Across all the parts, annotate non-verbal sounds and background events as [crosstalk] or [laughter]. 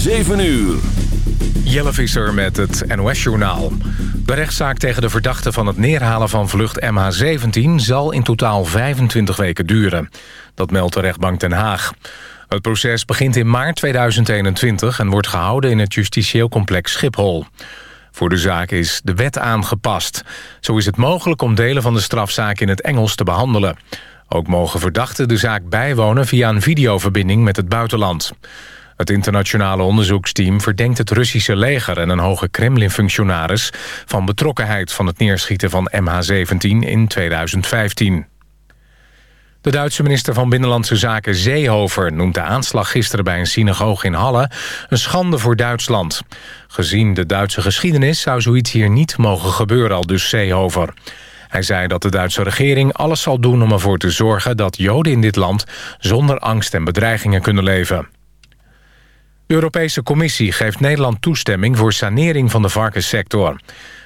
7 uur. Jelle Visser met het NOS-journaal. De rechtszaak tegen de verdachte van het neerhalen van vlucht MH17... zal in totaal 25 weken duren. Dat meldt de rechtbank Den Haag. Het proces begint in maart 2021... en wordt gehouden in het justitieel complex Schiphol. Voor de zaak is de wet aangepast. Zo is het mogelijk om delen van de strafzaak in het Engels te behandelen. Ook mogen verdachten de zaak bijwonen via een videoverbinding met het buitenland. Het internationale onderzoeksteam verdenkt het Russische leger... en een hoge Kremlin-functionaris van betrokkenheid... van het neerschieten van MH17 in 2015. De Duitse minister van Binnenlandse Zaken Seehofer... noemt de aanslag gisteren bij een synagoge in Halle... een schande voor Duitsland. Gezien de Duitse geschiedenis zou zoiets hier niet mogen gebeuren... al dus Seehofer. Hij zei dat de Duitse regering alles zal doen om ervoor te zorgen... dat Joden in dit land zonder angst en bedreigingen kunnen leven. De Europese Commissie geeft Nederland toestemming voor sanering van de varkenssector.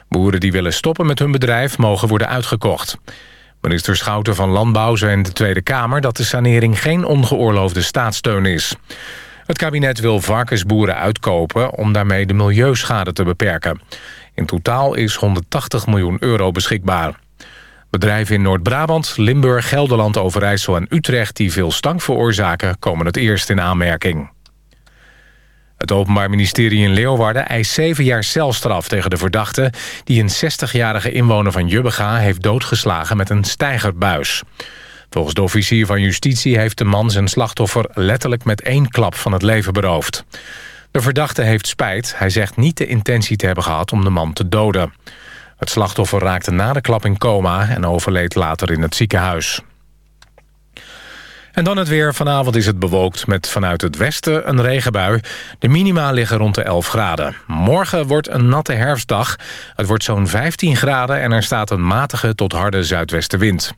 Boeren die willen stoppen met hun bedrijf mogen worden uitgekocht. Minister Schouten van Landbouw zei in de Tweede Kamer... dat de sanering geen ongeoorloofde staatssteun is. Het kabinet wil varkensboeren uitkopen om daarmee de milieuschade te beperken. In totaal is 180 miljoen euro beschikbaar. Bedrijven in Noord-Brabant, Limburg, Gelderland, Overijssel en Utrecht... die veel stank veroorzaken, komen het eerst in aanmerking. Het Openbaar Ministerie in Leeuwarden eist zeven jaar celstraf tegen de verdachte... die een 60-jarige inwoner van Jubbega heeft doodgeslagen met een stijgerbuis. Volgens de officier van justitie heeft de man zijn slachtoffer... letterlijk met één klap van het leven beroofd. De verdachte heeft spijt. Hij zegt niet de intentie te hebben gehad om de man te doden. Het slachtoffer raakte na de klap in coma en overleed later in het ziekenhuis. En dan het weer. Vanavond is het bewolkt met vanuit het westen een regenbui. De minima liggen rond de 11 graden. Morgen wordt een natte herfstdag. Het wordt zo'n 15 graden en er staat een matige tot harde zuidwestenwind.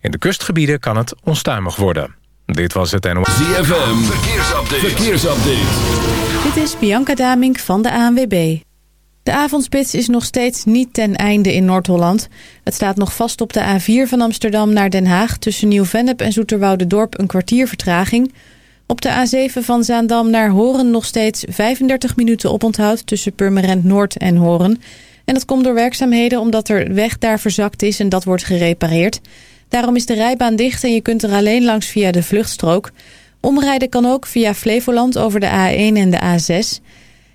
In de kustgebieden kan het onstuimig worden. Dit was het NOS. ZFM, verkeersupdate. verkeersupdate. Dit is Bianca Damink van de ANWB. De avondspits is nog steeds niet ten einde in Noord-Holland. Het staat nog vast op de A4 van Amsterdam naar Den Haag... tussen Nieuw-Vennep en Dorp een kwartier vertraging. Op de A7 van Zaandam naar Horen nog steeds 35 minuten oponthoud... tussen Purmerend Noord en Horen. En dat komt door werkzaamheden omdat er weg daar verzakt is... en dat wordt gerepareerd. Daarom is de rijbaan dicht en je kunt er alleen langs via de vluchtstrook. Omrijden kan ook via Flevoland over de A1 en de A6...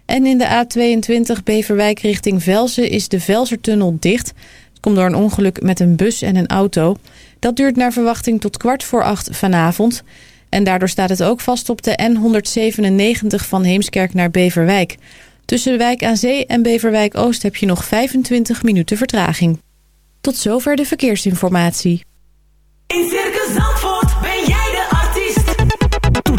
En in de A22 Beverwijk richting Velzen is de Velsertunnel dicht. Het komt door een ongeluk met een bus en een auto. Dat duurt naar verwachting tot kwart voor acht vanavond. En daardoor staat het ook vast op de N197 van Heemskerk naar Beverwijk. Tussen Wijk aan Zee en Beverwijk Oost heb je nog 25 minuten vertraging. Tot zover de verkeersinformatie. In Circus Zandvoort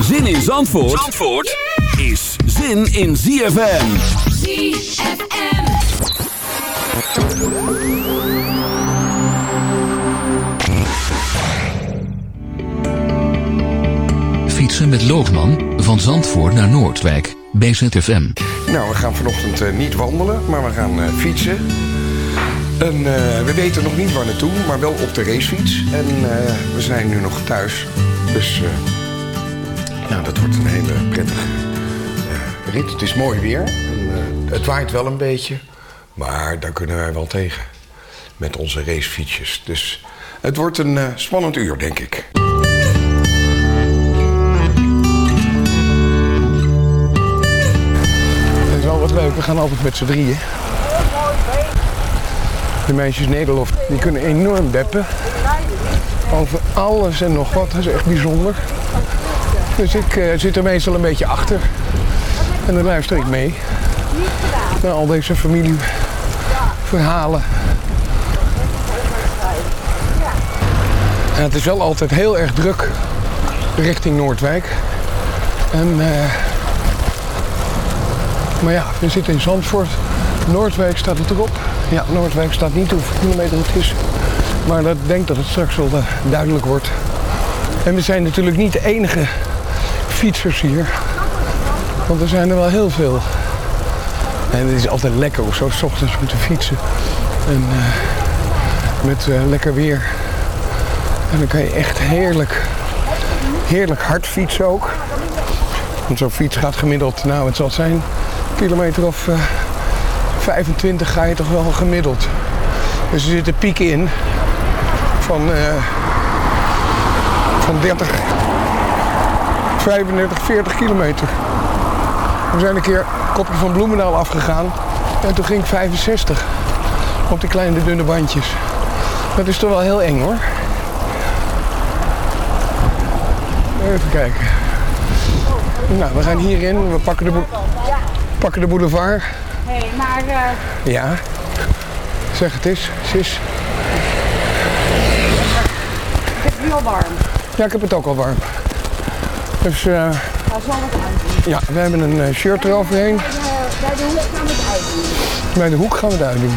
Zin in Zandvoort, Zandvoort is zin in ZFM. ZFM. Fietsen met Loogman van Zandvoort naar Noordwijk. BZFM. Nou, we gaan vanochtend eh, niet wandelen, maar we gaan eh, fietsen. Eh, we weten nog niet waar naartoe, maar wel op de racefiets. En eh, we zijn nu nog thuis. Dus eh, nou, dat wordt een hele prettige rit. Het is mooi weer. En, het waait wel een beetje. Maar daar kunnen wij wel tegen. Met onze racefietsjes. Dus het wordt een spannend uur, denk ik. Het is wel wat leuk. We gaan altijd met z'n drieën. De meisjes Nederlof, die kunnen enorm deppen. Over alles en nog wat. Dat is echt bijzonder. Dus ik eh, zit er meestal een beetje achter. En dan luister ik mee. Naar al deze familieverhalen. En het is wel altijd heel erg druk richting Noordwijk. En, eh, maar ja, we zitten in Zandvoort. Noordwijk staat het erop. Ja, Noordwijk staat niet hoeveel kilometer het is. Maar dat denk dat het straks wel eh, duidelijk wordt. En we zijn natuurlijk niet de enige fietsers hier. Want er zijn er wel heel veel. En het is altijd lekker om zo s ochtends moeten fietsen. En eh, met eh, lekker weer. En dan kan je echt heerlijk, heerlijk hard fietsen ook. Want zo'n fiets gaat gemiddeld, nou het zal zijn, kilometer of 25 ga je toch wel gemiddeld. Dus er zitten pieken in van, eh, van 30, 35, 40 kilometer. We zijn een keer kopje van Bloemendaal afgegaan en toen ging ik 65 op die kleine dunne bandjes. Dat is toch wel heel eng hoor. Even kijken. Nou, we gaan hierin, we pakken de, pakken de boulevard. Hé, hey, maar eh, Ja. Zeg het eens, sis. het is nu al warm. Ja, ik heb het ook al warm. Dus eh, Ga zo wat uitdoen. ja, we hebben een eh, shirt eroverheen. Eh, bij de hoek gaan we het uitdoen. Bij de hoek gaan we het uitdoen.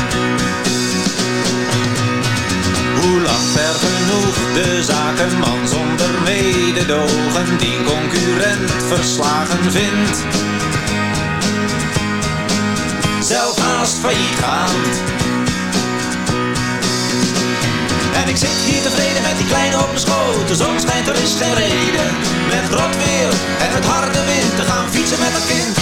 Ver genoeg de zakenman zonder mededogen die concurrent verslagen vindt. Zelf haast failliet gaan. En ik zit hier tevreden met die kleine op mijn schoot. De zon schijnt, er is reden. Met rot weer en het harde wind te gaan fietsen met een kind.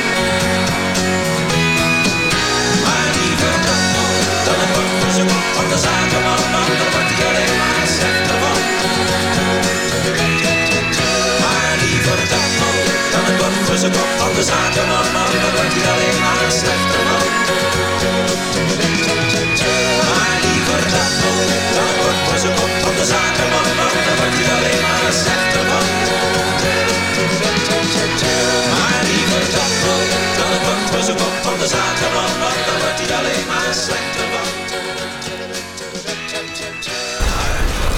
Van de wordt alleen maar voor zijn kop van de daar wordt alleen maar slechter van. Maar van de wordt alleen maar slechter van.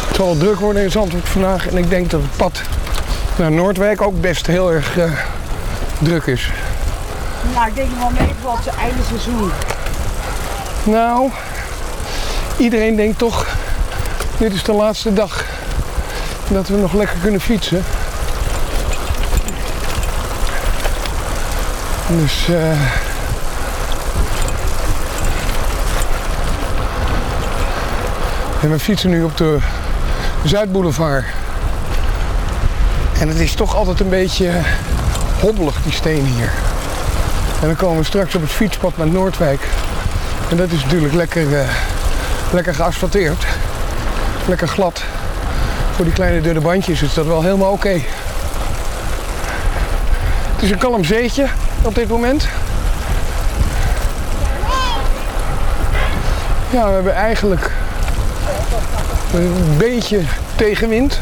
Het zal druk worden in Zandvoort vandaag en ik denk dat het pad naar Noordwijk ook best heel erg eh, druk is. Nou, ik denk wel mee voor het einde seizoen. Nou, iedereen denkt toch, dit is de laatste dag dat we nog lekker kunnen fietsen. Dus eh en we fietsen nu op de Zuidboulevard. En het is toch altijd een beetje hobbelig, die steen hier. En dan komen we straks op het fietspad naar Noordwijk. En dat is natuurlijk lekker, eh, lekker geasfalteerd. Lekker glad. Voor die kleine dunne bandjes is dat wel helemaal oké. Het is een kalm zeetje op dit moment. Ja, we hebben eigenlijk een beetje tegenwind.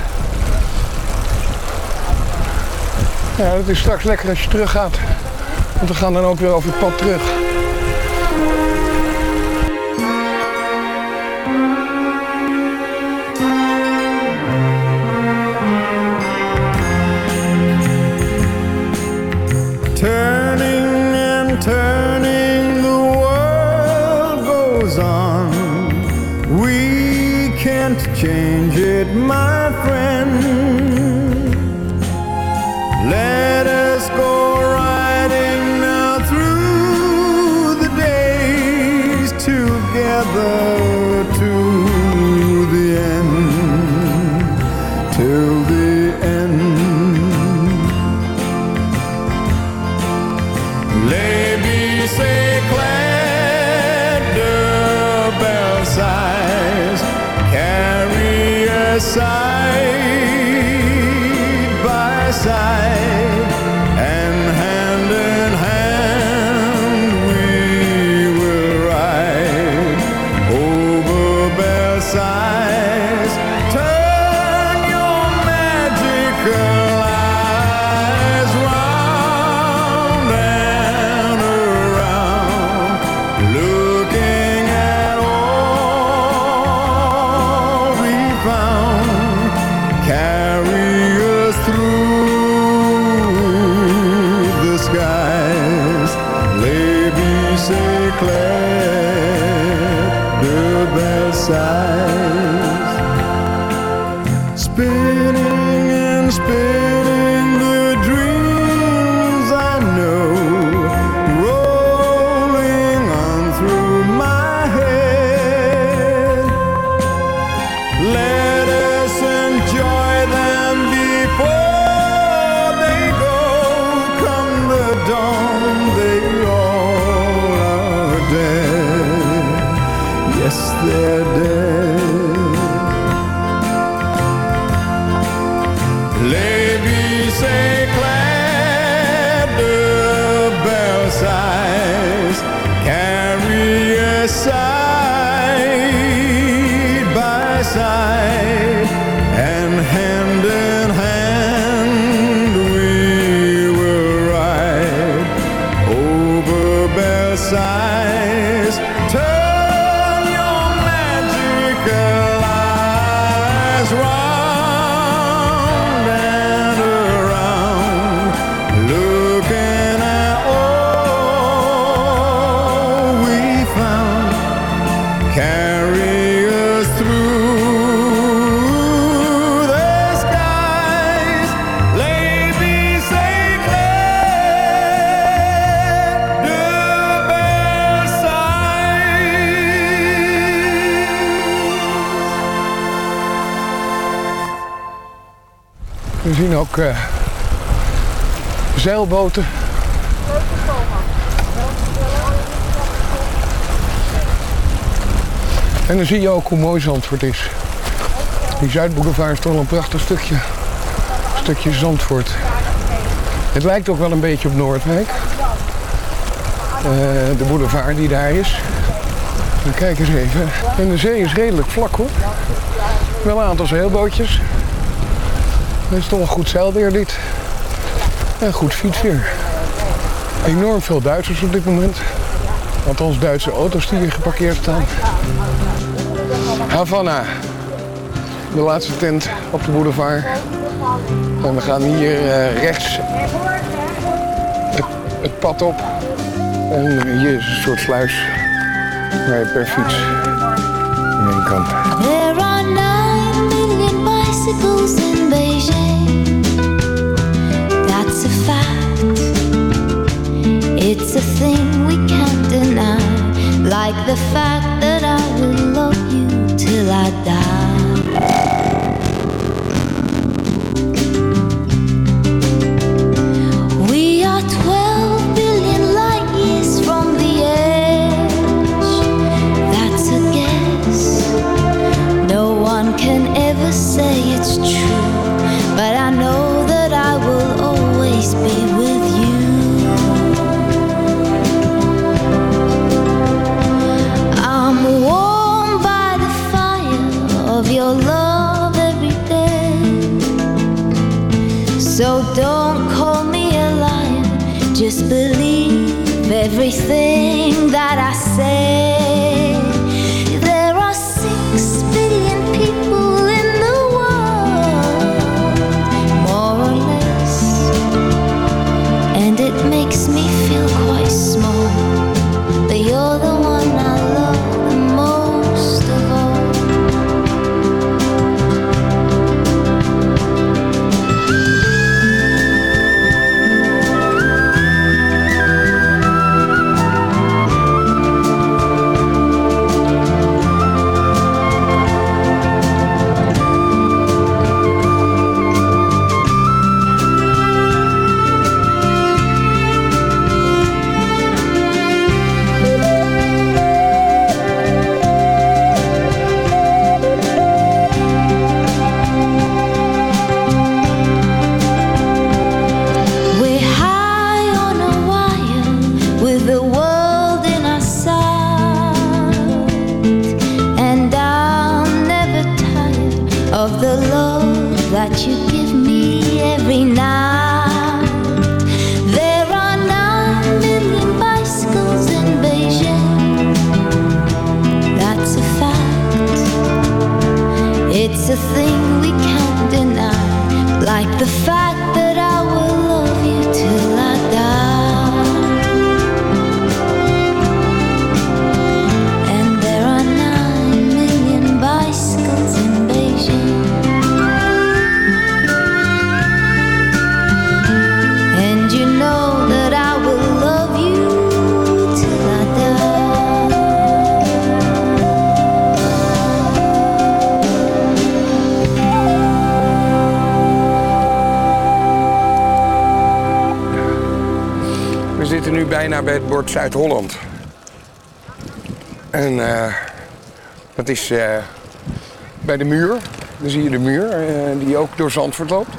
Ja, dat is straks lekker als je terug gaat. Want we gaan dan ook weer over het pad terug. Zeilboten. En dan zie je ook hoe mooi Zandvoort is. Die Zuidboulevard is toch een prachtig stukje, stukje Zandvoort. Het lijkt ook wel een beetje op Noordwijk. Eh, de boulevard die daar is. Dan kijk eens even. En de zee is redelijk vlak hoor. Wel een aantal zeilbootjes. Het is toch een goed zeilweer dit. En goed fietsweer. Enorm veel Duitsers op dit moment. Althans Duitse auto's die hier geparkeerd staan. Havana. De laatste tent op de boulevard. En we gaan hier eh, rechts het, pad op. En hier is een soort sluis waar je per fiets heen kan. There are nine million bicycles in Beijing. Like the fact that I will love you till I die. That you give me every night. Zuid-Holland. En eh, dat is eh, bij de muur. Dan zie je de muur eh, die ook door Zandvoort loopt.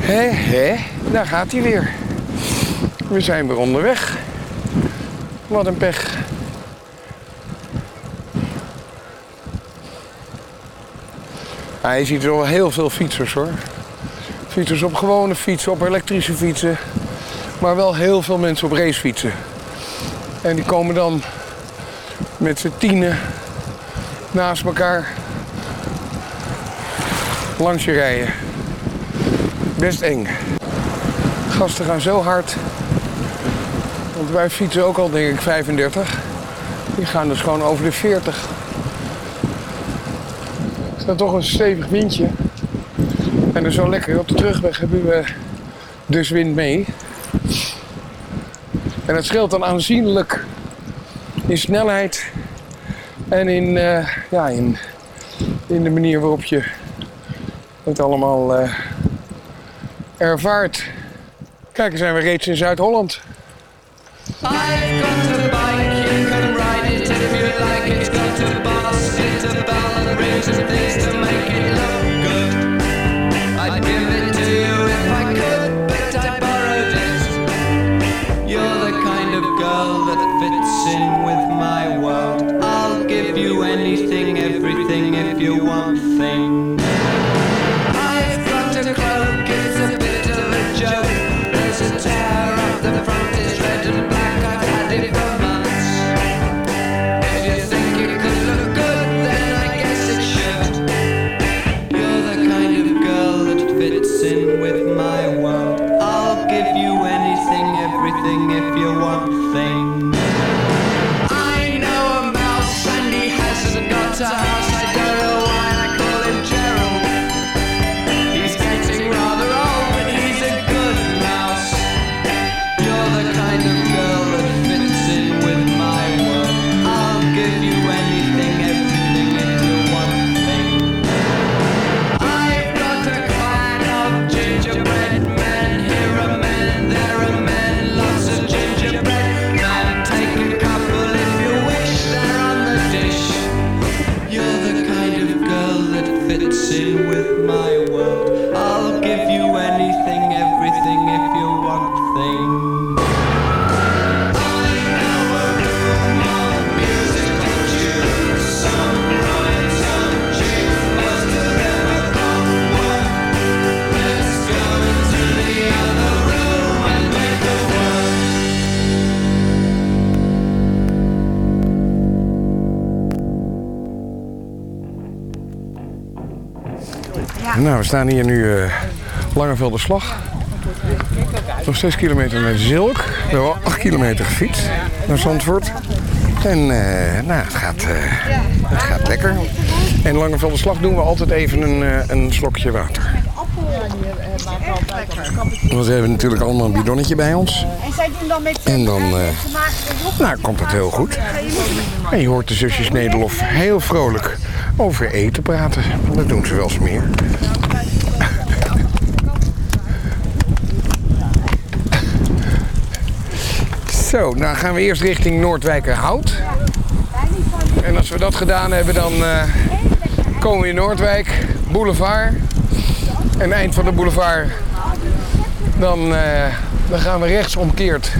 Hé, hé, daar gaat hij weer. We zijn weer onderweg. Wat een pech. Ja, je ziet er wel heel veel fietsers hoor. Fietsers op gewone fietsen, op elektrische fietsen. Maar wel heel veel mensen op racefietsen. En die komen dan met z'n tienen naast elkaar langs je rijden. Best eng. Gasten gaan zo hard. Want wij fietsen ook al denk ik 35. Die gaan dus gewoon over de 40. Dan toch een stevig windje. En dus zo lekker. Op de terugweg hebben we dus wind mee. En het scheelt dan aanzienlijk in snelheid En in, eh, ja, in, in de manier waarop je het allemaal eh, ervaart. Kijk, zijn we reeds in Zuid-Holland. Nou, we staan hier nu eh Langevelde Slag. Nog 6 kilometer naar Zilk. We hebben al 8 kilometer gefietst naar Zandvoort. En eh, nou, het gaat, eh, het gaat lekker. En Langevelde Slag doen we altijd even een, eh, een slokje water. Want we hebben natuurlijk allemaal een bidonnetje bij ons. En zij doen dan met En dan nou, komt het heel goed. En je hoort de zusjes Nederlof heel vrolijk over eten praten. Dat doen ze wel eens meer. Zo, nou gaan we eerst richting Noordwijkerhout. En als we dat gedaan hebben, dan eh, komen we in Noordwijk, boulevard. En eind van de boulevard, dan, eh, dan gaan we rechts omkeerd.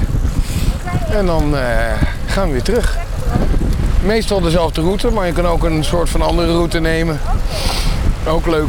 En dan eh, gaan we weer terug. Meestal dezelfde route, maar je kan ook een soort van andere route nemen. Ook leuk.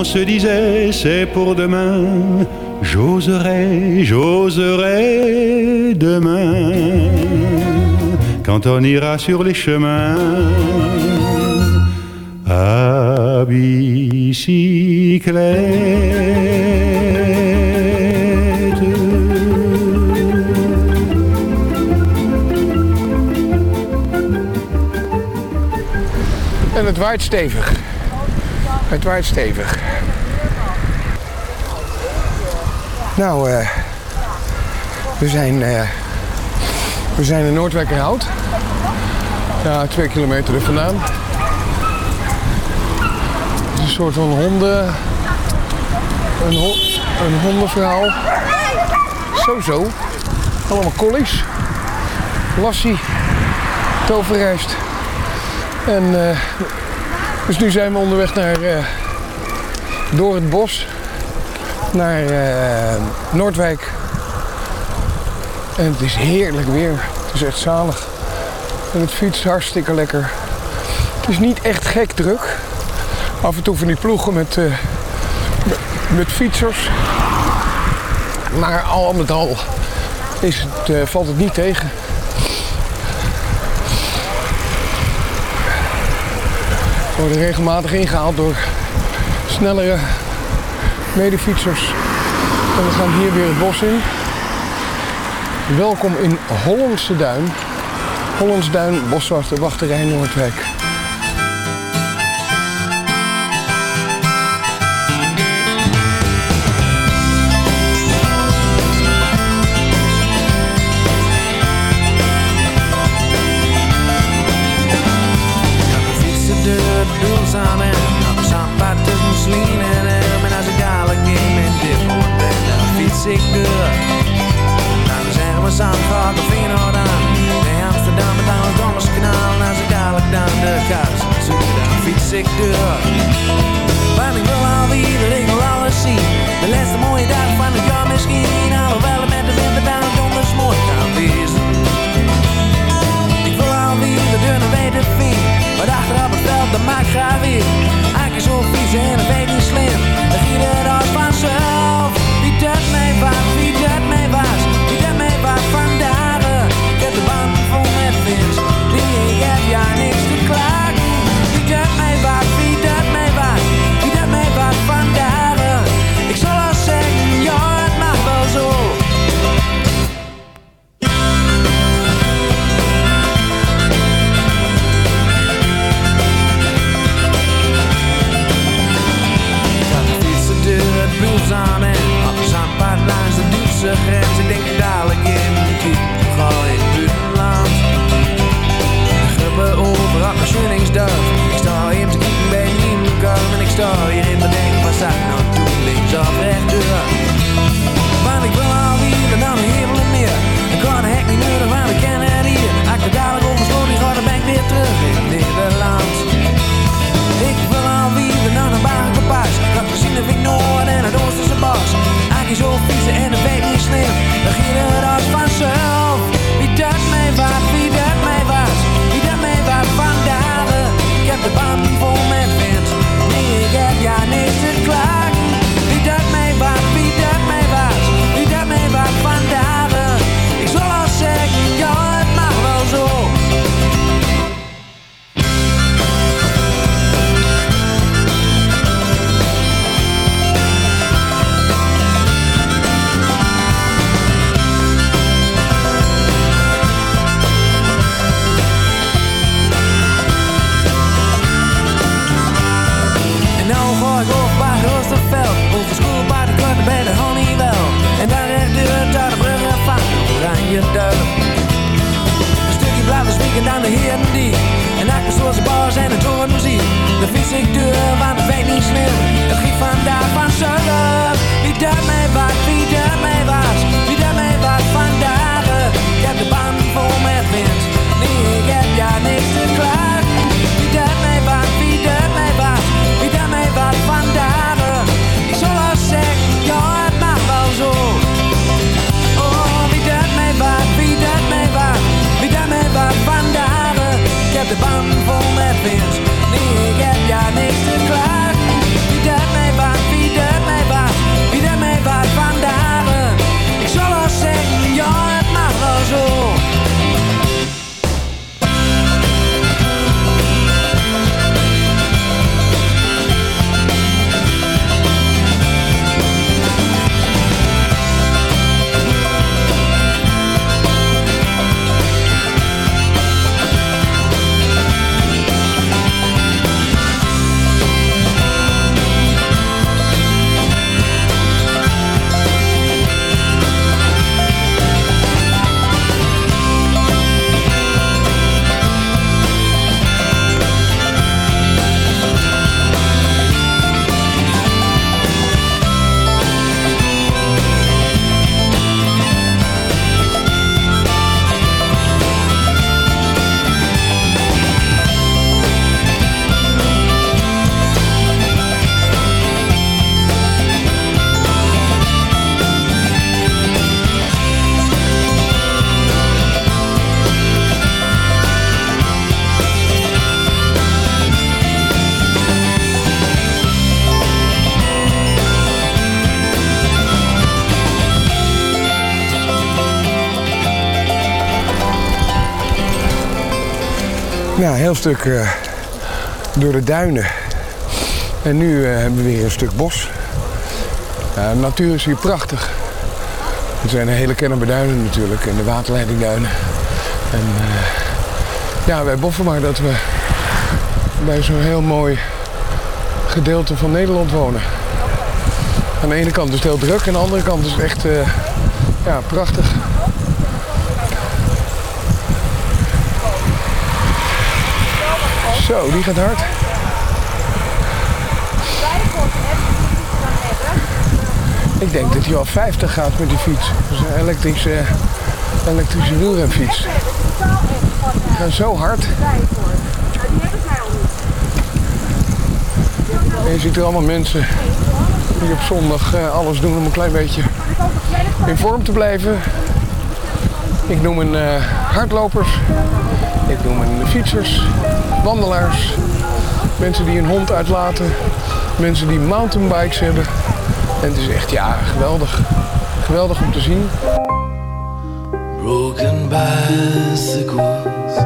on se disait c'est pour demain, j'oserai, j'oserai demain, quand on ira sur les chemins à bicyclette. En het waait stevig. Het waait stevig. Nou, eh, we, zijn, eh, we zijn in Noordwijkerhout. Ja, twee kilometer er vandaan. Het is een soort van honden... Een, een hondenverhaal. Zo, zo. Allemaal collies. Lassie. Toverrijst. En... Eh, dus nu zijn we onderweg naar... door het bos naar eh, Noordwijk. En het is heerlijk weer. Het is echt zalig. En het fiets hartstikke lekker. Het is niet echt gek druk. Af en toe van die ploegen met, uh, met fietsers. Maar al met al is het, eh, valt het niet tegen. We worden regelmatig ingehaald door snellere medefietsers. En we gaan hier weer het bos in. Welkom in Hollandse Duin. Hollandsduin, Boswachter, Wachterij Noordwijk. Heel stuk eh, door de duinen. En nu eh, hebben we weer een stuk bos. De natuur is hier prachtig. Het zijn hele Kennemer duinen natuurlijk en de waterleidingduinen. En eh, ja, wij boffen maar dat we bij zo'n heel mooi gedeelte van Nederland wonen. Aan de ene kant is het heel druk en aan de andere kant is het echt ja, prachtig. Zo, die gaat hard. Ik denk dat hij al 50 gaat met die fiets. Een elektrische, elektrische wielrenfiets. Die gaan zo hard. En je ziet er allemaal mensen die op zondag eh, alles doen om een klein beetje in vorm te blijven. Ik noem een eh, hardlopers, ik noem een fietsers, wandelaars, mensen die een hond uitlaten, mensen die mountainbikes hebben. En het is echt ja, geweldig. Geweldig om te zien. Broken bicycles,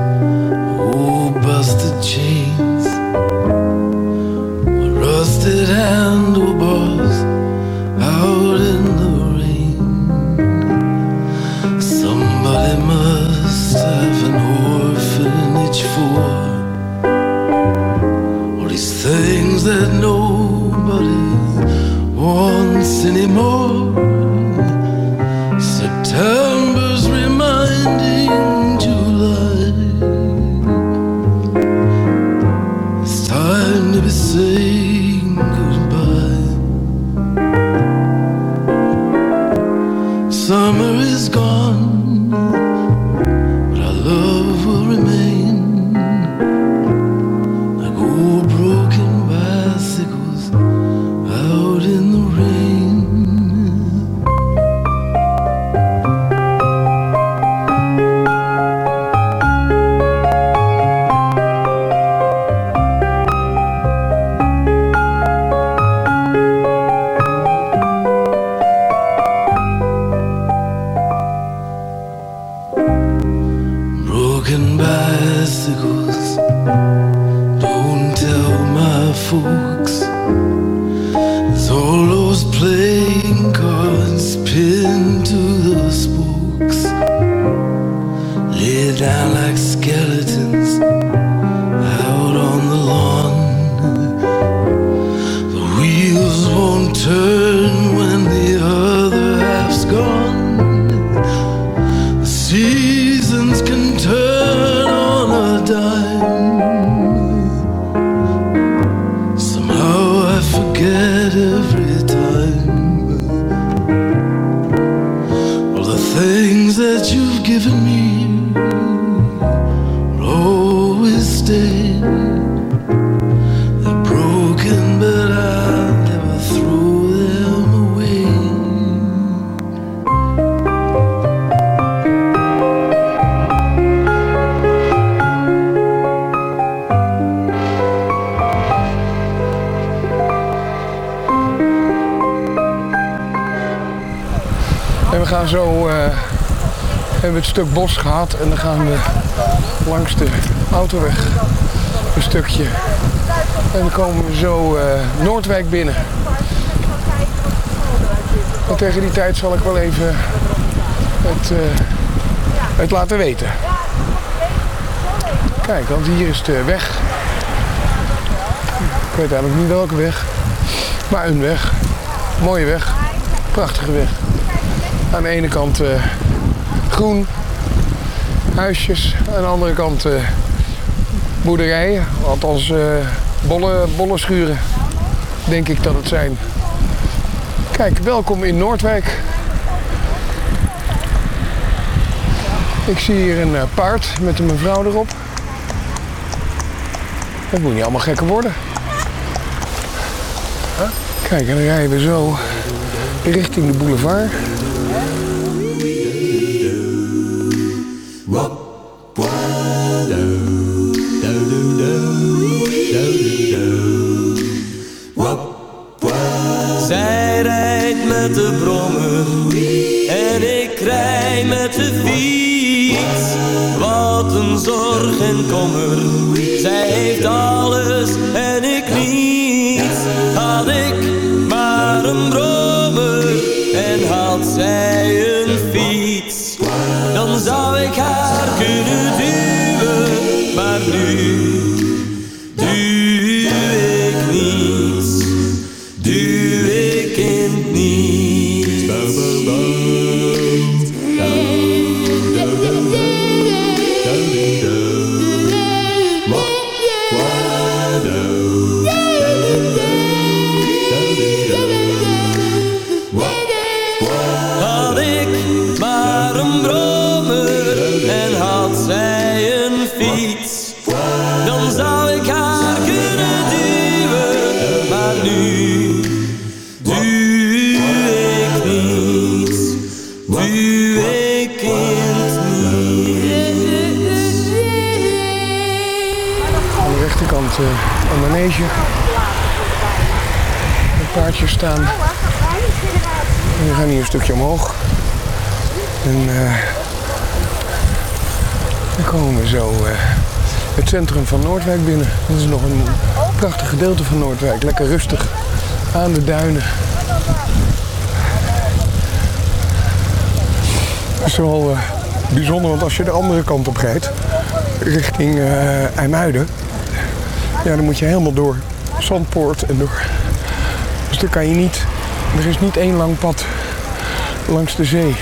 oh busted anymore. Given me het stuk bos gehad en dan gaan we langs de autoweg een stukje. En dan komen we zo eh, Noordwijk binnen. En tegen die tijd zal ik wel even het, eh, het laten weten. Kijk, want hier is de weg. Ik weet eigenlijk niet welke weg. Maar een weg. Mooie weg. Prachtige weg. Aan de ene kant eh, groen. Huisjes. Aan de andere kant eh, boerderijen. Althans eh bolle, bolle schuren. Denk ik dat het zijn. Kijk, welkom in Noordwijk. Ik zie hier een eh, paard met een mevrouw erop. Het moet niet allemaal gekker worden. Kijk, en dan rijden we zo richting de boulevard. Zorg en kommer, zij heeft alles en ik niets. Had ik we gaan hier een stukje omhoog. En eh, dan komen we zo eh, het centrum van Noordwijk binnen. Dit is nog een prachtig gedeelte van Noordwijk. Lekker rustig aan de duinen. Het is wel eh, bijzonder, want als je de andere kant op rijdt, richting IJmuiden, ja, dan moet je helemaal door Zandpoort en door. Kan je niet, er is niet één lang pad langs de zee.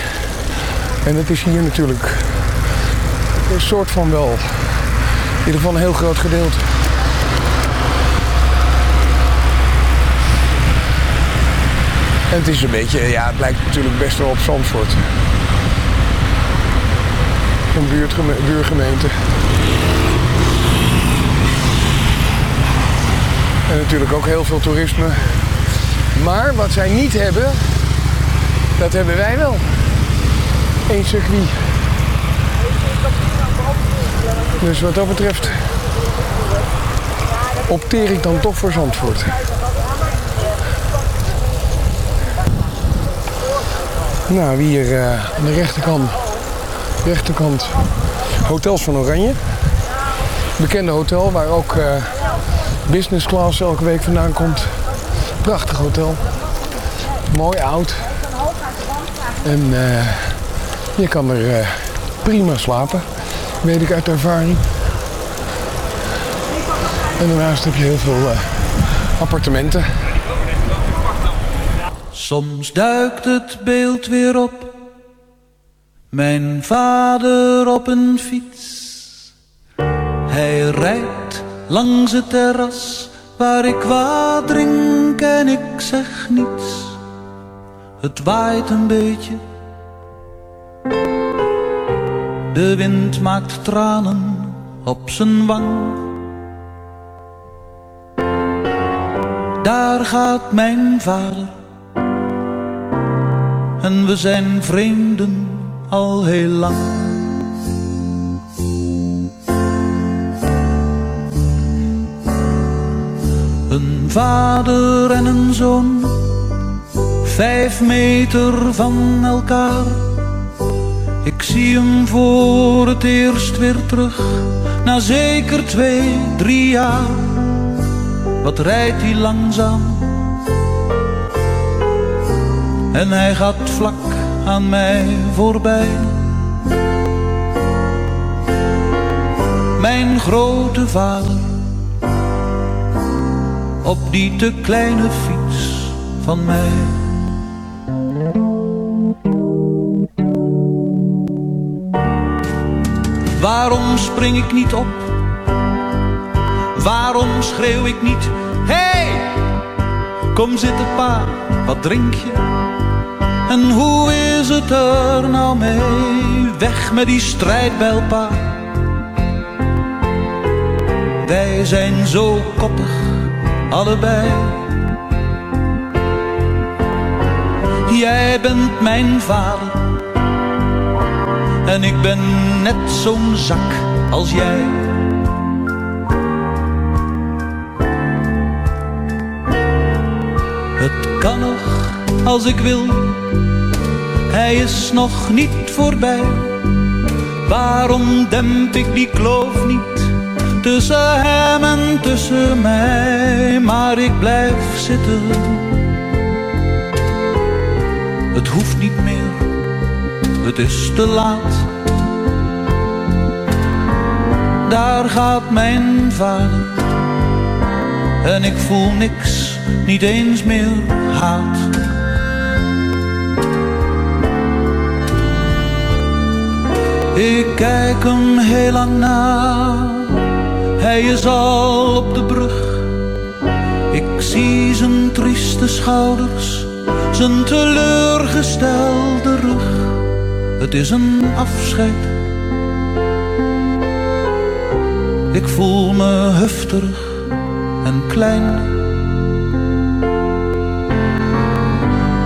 En dat is hier natuurlijk een soort van wel. In ieder geval een heel groot gedeelte. En het is een beetje, ja, het lijkt natuurlijk best wel op Zandvoort. Een buurgemeente. En natuurlijk ook heel veel toerisme. Maar wat zij niet hebben, dat hebben wij wel. Eén circuit. Dus wat dat betreft opteer ik dan toch voor Zandvoort. Nou, hier eh, aan de rechterkant, rechterkant Hotels van Oranje. Bekende hotel waar ook eh, business class elke week vandaan komt. Prachtig hotel. Mooi oud. En eh, je kan er eh, prima slapen. Weet ik uit ervaring. En daarnaast heb je heel veel eh, appartementen. Soms duikt het beeld weer op. Mijn vader op een fiets. Hij rijdt langs het terras waar ik wat drink en ik zeg niets. Het waait een beetje. De wind maakt tranen op zijn wang. Daar gaat mijn vader. En we zijn vreemden al heel lang. Vader en een zoon Vijf meter van elkaar. Ik zie hem voor het eerst weer terug. Na zeker twee, drie jaar. Wat rijdt hij langzaam? En hij gaat vlak aan mij voorbij. Mijn grote vader op die te kleine fiets van mij. Waarom spring ik niet op? Waarom schreeuw ik niet? Hey, kom zitten pa, wat drink je? En hoe is het er nou mee? Weg met die strijdbijl pa. Wij zijn zo koppig, allebei. Jij bent mijn vader. En ik ben net zo'n zak als jij. Het kan nog als ik wil. Hij is nog niet voorbij. Waarom demp ik die kloof niet? Tussen hem en tussen mij, maar ik blijf zitten. Het hoeft niet meer, het is te laat. Daar gaat mijn vader en ik voel niks, niet eens meer haat. Ik kijk hem heel lang na hij is al op de brug. Ik zie zijn trieste schouders, zijn teleurgestelde rug. Het is een afscheid. Ik voel me heftig en klein.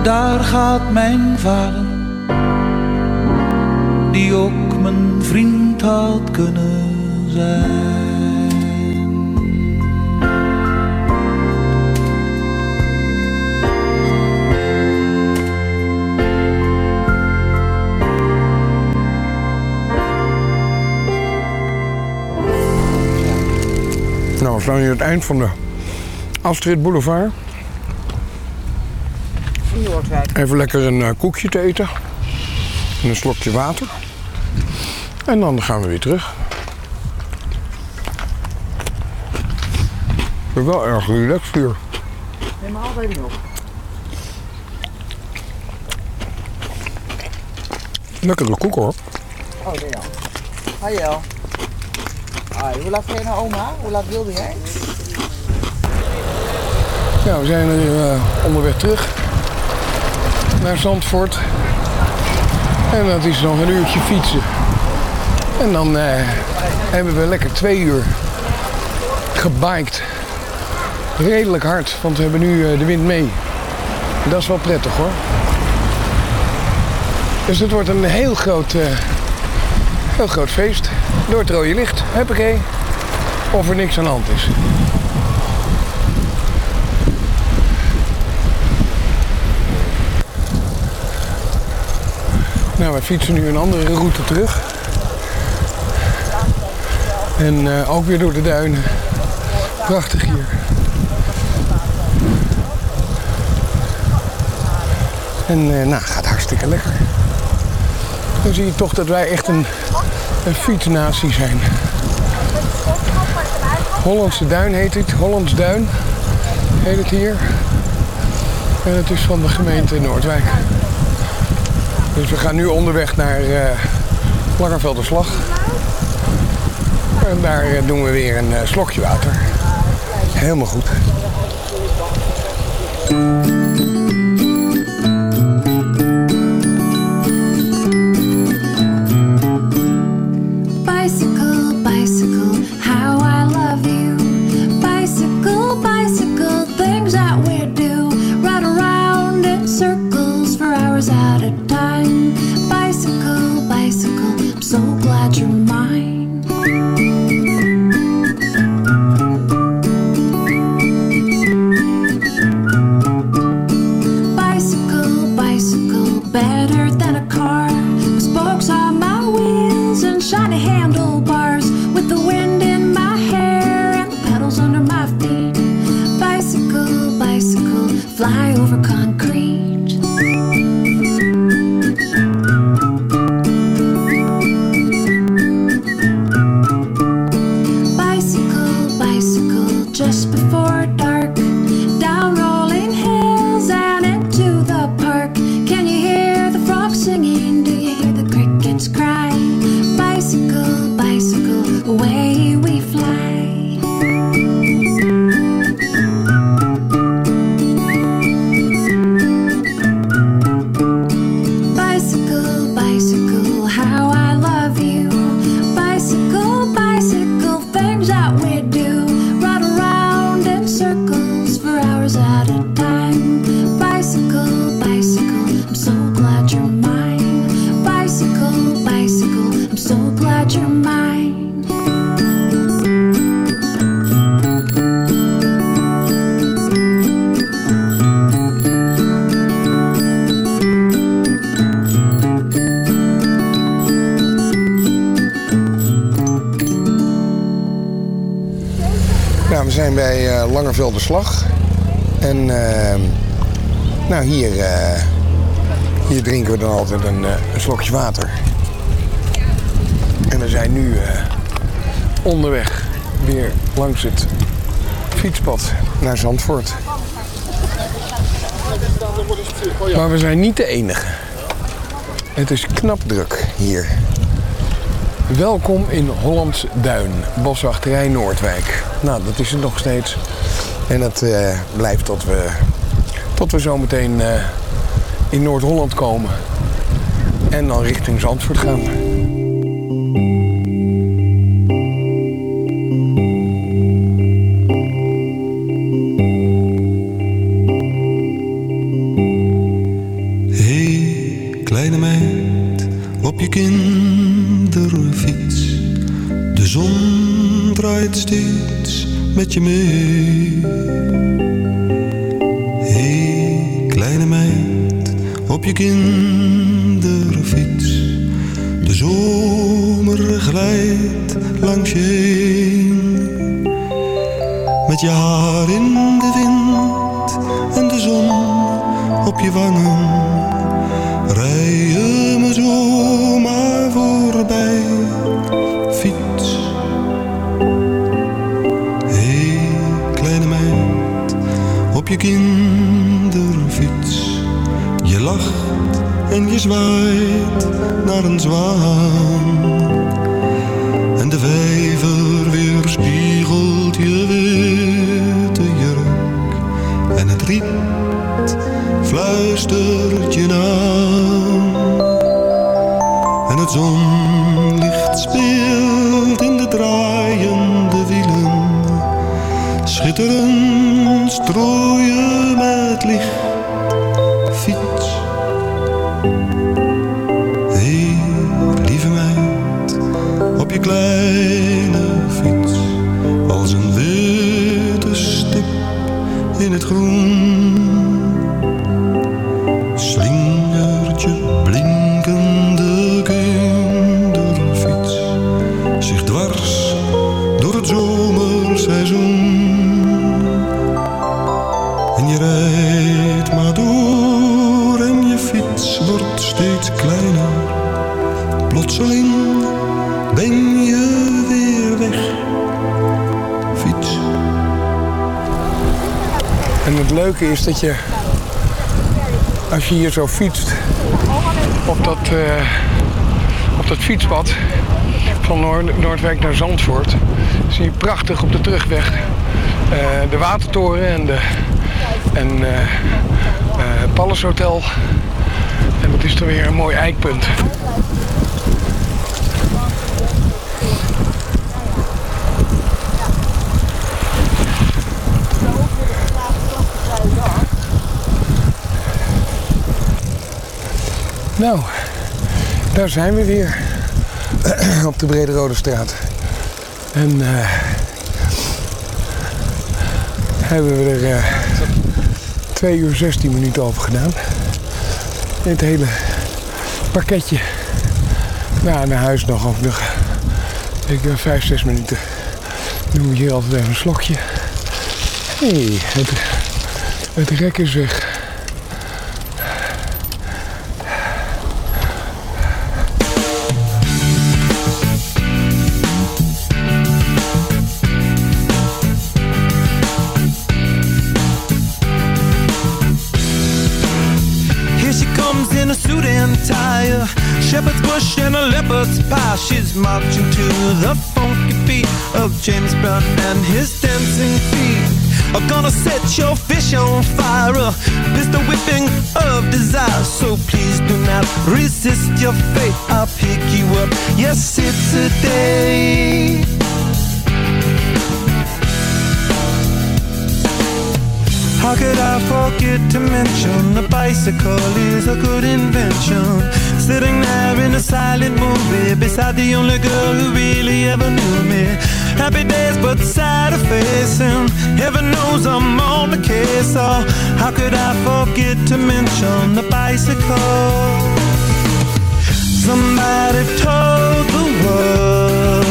Daar gaat mijn vader, die ook mijn vriend had kunnen zijn. Nou, we staan hier aan het eind van de Astrid Boulevard. Noordwijk. Even lekker een eh, koekje te eten. En een slokje water. En dan gaan we weer terug. Ik ben wel erg relaxed hier. Maar altijd nog. Lekkere koek hoor. Oh, ja. Hi Hoe laat ga je naar oma? Hoe laat wilde jij? Ja, we zijn er eh, onderweg terug naar Zandvoort. En dat is nog een uurtje fietsen. En dan eh, hebben we lekker twee uur gebiked. Redelijk hard, want we hebben nu eh, de wind mee. Dat is wel prettig hoor. Dus het wordt een heel groot, heel groot feest. Door het rode licht, huppakee. Of er niks aan de hand is. Nou, we fietsen nu een andere route terug. En eh, ook weer door de duinen. Prachtig hier. En eh, nou, gaat hartstikke lekker. Dan zie je toch dat wij echt een, een fietsnatie zijn. Hollandse Duin heet het. Hollands Duin heet het hier. En het is van de gemeente Noordwijk. Dus we gaan nu onderweg naar uh, Langevelderslag. En daar eh, doen we weer een eh, slokje water. Helemaal goed. Langevelderslag. En eh, nou, hier, eh, hier drinken we dan altijd een, eh, een slokje water. En we zijn nu eh, onderweg weer langs het fietspad naar Zandvoort. Maar we zijn niet de enige. Het is knap druk hier. Welkom in Hollands Duin, boswachterij Noordwijk. Nou, dat is het nog steeds. En dat eh, blijft tot we, tot we zometeen eh, in Noord-Holland komen. En dan richting Zandvoort gaan. Hey, kleine meid, op je kinderfiets. De zon draait steeds met je mee. Met je haar in de wind en de zon op je wangen. Rij je me zomaar voorbij, fiets. Hé, kleine meid, op je kinderfiets. Je lacht en je zwaait naar een zwaan. Is dat je, als je hier zo fietst, op dat, eh, op dat fietspad van Noord- Noordwijk naar Zandvoort, zie je prachtig op de terugweg eh, de Watertoren en de en, eh, Palace Hotel. En dat is dan weer een mooi eikpunt. Nou, daar zijn we weer. [clears throat] Op de Brede Rode Straat. En eh, hebben we er eh 2 uur 16 minuten over gedaan. Dit hele pakketje. Nou, naar huis nog ook nog. Ik ben 5, 6 minuten. Doen hier altijd even een slokje. Hé, hey, het, het rek is weg. Marching to the funky beat of James Brown and his dancing feet. I'm gonna set your fish on fire, a pistol whipping of desire. So please do not resist your fate. I'll pick you up. Yes, it's a day. How could I forget to mention the bicycle is a good invention? Sitting there in a silent movie beside the only girl who really ever knew me. Happy days, but sad of facing. Heaven knows I'm on the case. Oh, how could I forget to mention the bicycle? Somebody told the world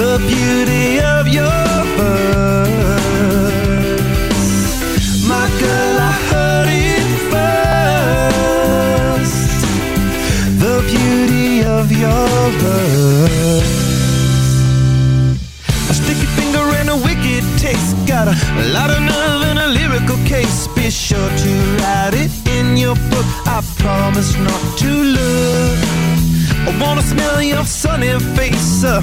the beauty wanna smell your sunny face. A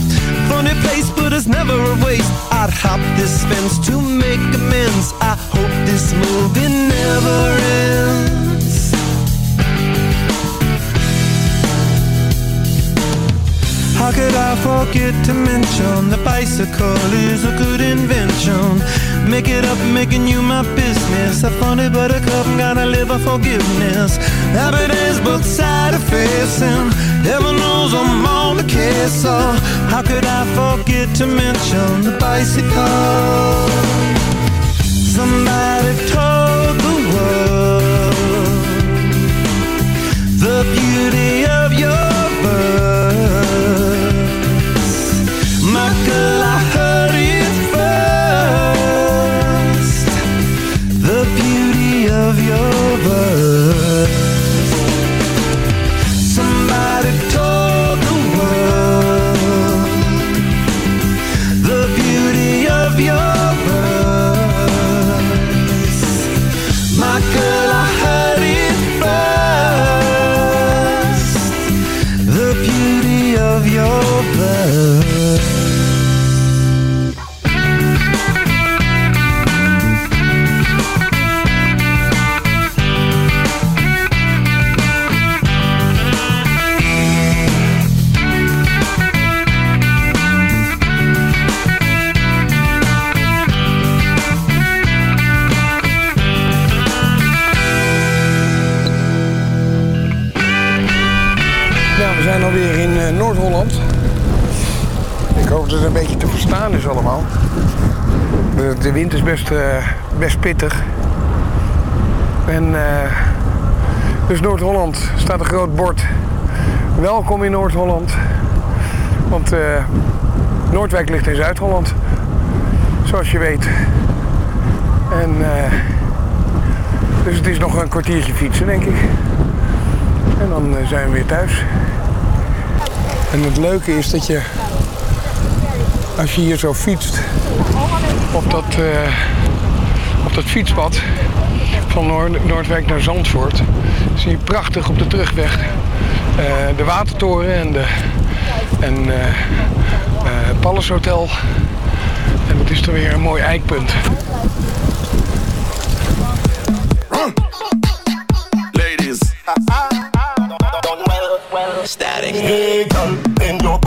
funny place, but it's never a waste. I'd hop this fence to make amends. I hope this movie never ends. How could I forget to mention the bicycle is a good invention? Make it up, making you my business. A funny buttercup, gotta live for forgiveness. Happy days, both side of facing. Heaven knows I'm on the case. So how could I forget to mention the bicycle? Somebody told the world the beauty of your birth. Wind is best, eh, best pittig. En eh, dus Noord-Holland staat een groot bord. Welkom in Noord-Holland. Want eh, Noordwijk ligt in Zuid-Holland. Zoals je weet. En dus het is nog een kwartiertje fietsen, denk ik. En dan zijn we weer thuis. En het leuke is dat je, als je hier zo fietst, op dat, eh, op dat fietspad van Noord- Noordwijk naar Zandvoort, zie je prachtig op de terugweg eh, de Watertoren en de en, eh, eh, Palace Hotel. En dat is er weer een mooi eikpunt. Ladies. Static. Hey, girl, bend your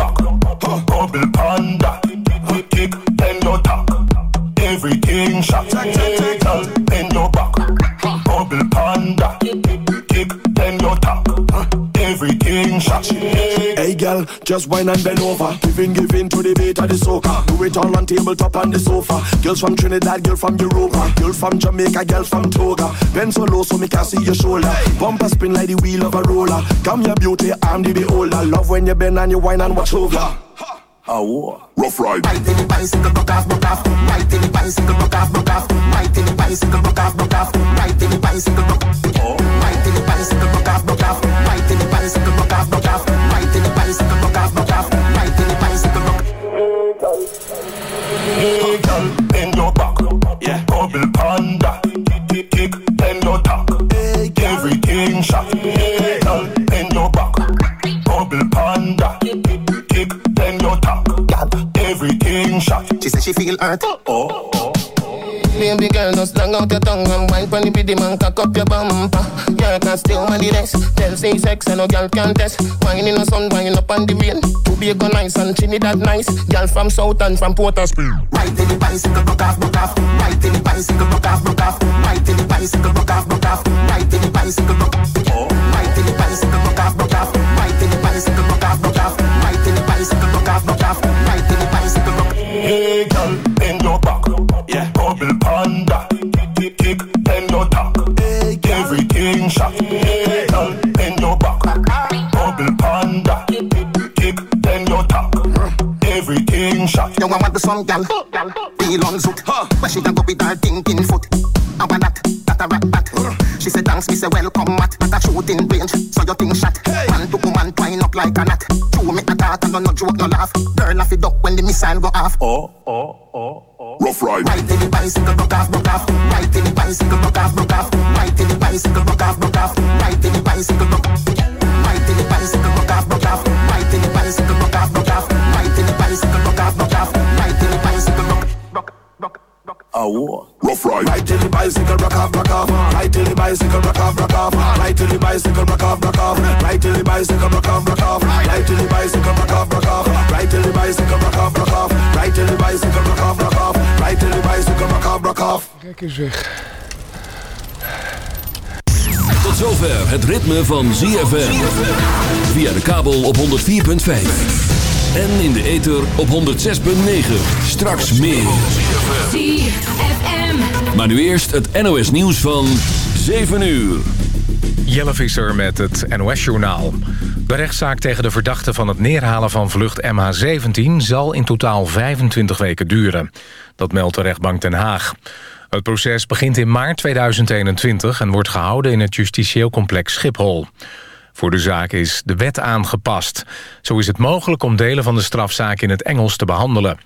just wine and bend over. Giving, giving to the beat of the soca. Do it all on tabletop on the sofa. Girls from Trinidad, girl from Europa. Girl from Jamaica, girl from Toga. Bend so low so me can see your shoulder. Bumper spin like the wheel of a roller. Come your beauty, I'm the beholder. Love when you bend and you wine and watch over. Oh, rough ride. The bicycle, broke off, broke off. The bicycle, broke off, broke off. The bicycle, broke off, broke off. The bicycle, broke off. Oh. Right in the bicycle, broke off, broke off. The bicycle, broke off, broke off your back. Bubble panda, kick Everything shot. Your back. Bubble panda, kick. Everything shot. She said she feel hurt. Oh. Baby girl, just long out your tongue and wine pon the biddy man, cock up your bumper. Girl can still on the rest. Tell say sex and no girl can test. Wine in the sun, wine up on the rain. To be go nice and Trinidad nice. Girl from South and from Port of Spain. Right in the bicycle, broke off, broke off. Right in the bicycle, broke off, broke off. Right in the bicycle, broke off, broke off. Right in the bicycle, broke off. Oh. Shot. Hey, girl, bend your back. Bubble panda. Kick, bend your tack. Everything shot. You want the some gal? Feel on zoot. Where she can go with her thinking foot. I want that, that a rat bat. She said thanks, me say welcome mat. That a shooting range, so your thing shot. Man to woman twine up like a knot. True make a talk and no, no joke, no laugh. Girl laugh it up when the missile go off. Oh, oh, oh. Rough ride. Right in the bicycle, broke off, broke off. The bicycle, broke off, broke off. Right in the bicycle, broke off, broke off. The bicycle, broke off. The bicycle, broke off, broke off. The bicycle, broke off, broke off. Right in the bicycle, broke off, broke off. The bicycle, broke Oh, rough ride. Right till the bicycle rock off, rock off. Right till the bicycle rock off, rock off. Right till the bicycle rock off, rock off. Right till the bicycle rock off, rock off. Right till the bicycle rock off, rock off. Right till the bicycle rock off, rock off. Right till the bicycle Kijk eens weg. Tot zover het ritme van ZFM. Via de kabel op 104.5. En in de ether op 106.9. Straks meer. ZFM. Maar nu eerst het NOS nieuws van 7 uur. Jelle Visser met het NOS-journaal. De rechtszaak tegen de verdachte van het neerhalen van vlucht MH17... zal in totaal 25 weken duren. Dat meldt de rechtbank Den Haag. Het proces begint in maart 2021... en wordt gehouden in het justitieel complex Schiphol. Voor de zaak is de wet aangepast. Zo is het mogelijk om delen van de strafzaak in het Engels te behandelen.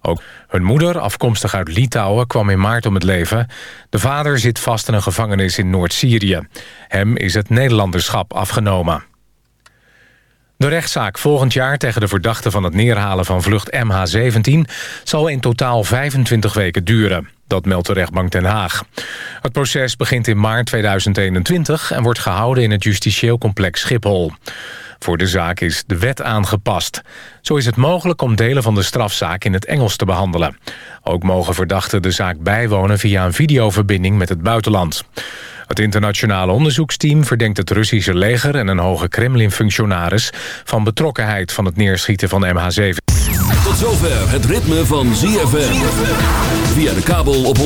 Ook hun moeder, afkomstig uit Litouwen, kwam in maart om het leven. De vader zit vast in een gevangenis in Noord-Syrië. Hem is het Nederlanderschap afgenomen. De rechtszaak volgend jaar tegen de verdachte van het neerhalen van vlucht MH17... zal in totaal 25 weken duren. Dat meldt de rechtbank Den Haag. Het proces begint in maart 2021 en wordt gehouden in het justitieel complex Schiphol. Voor de zaak is de wet aangepast. Zo is het mogelijk om delen van de strafzaak in het Engels te behandelen. Ook mogen verdachten de zaak bijwonen via een videoverbinding met het buitenland. Het internationale onderzoeksteam verdenkt het Russische leger... en een hoge Kremlin-functionaris van betrokkenheid van het neerschieten van MH17. Tot zover het ritme van ZFM. Via de kabel op 104.5.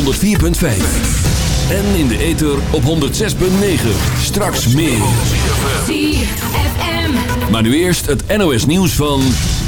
En in de ether op 106.9. Straks meer. ZFM. Maar nu eerst het NOS nieuws van...